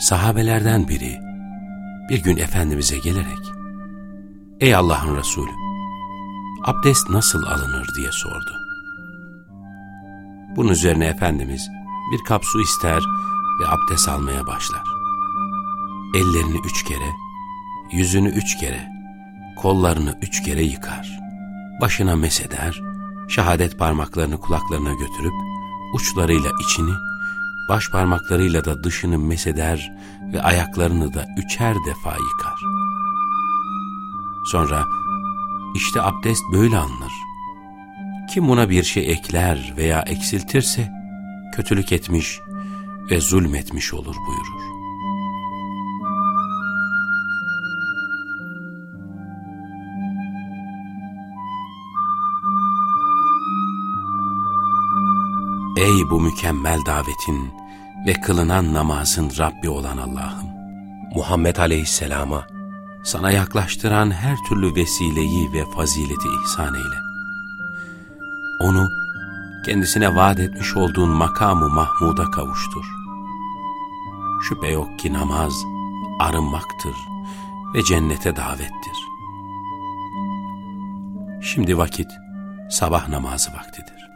Sahabelerden biri bir gün Efendimiz'e gelerek Ey Allah'ın Resulü abdest nasıl alınır diye sordu. Bunun üzerine Efendimiz bir kap su ister ve abdest almaya başlar. Ellerini üç kere, yüzünü üç kere, kollarını üç kere yıkar. Başına meseder, şehadet parmaklarını kulaklarına götürüp uçlarıyla içini, baş parmaklarıyla da dışını meseder ve ayaklarını da üçer defa yıkar. Sonra işte abdest böyle alınır. Kim buna bir şey ekler veya eksiltirse kötülük etmiş ve zulmetmiş olur buyurur. Ey bu mükemmel davetin ve kılınan namazın Rabbi olan Allah'ım! Muhammed Aleyhisselam'a sana yaklaştıran her türlü vesileyi ve fazileti ihsan eyle. Onu kendisine vaat etmiş olduğun makamı Mahmud'a kavuştur. Şüphe yok ki namaz arınmaktır ve cennete davettir. Şimdi vakit sabah namazı vaktidir.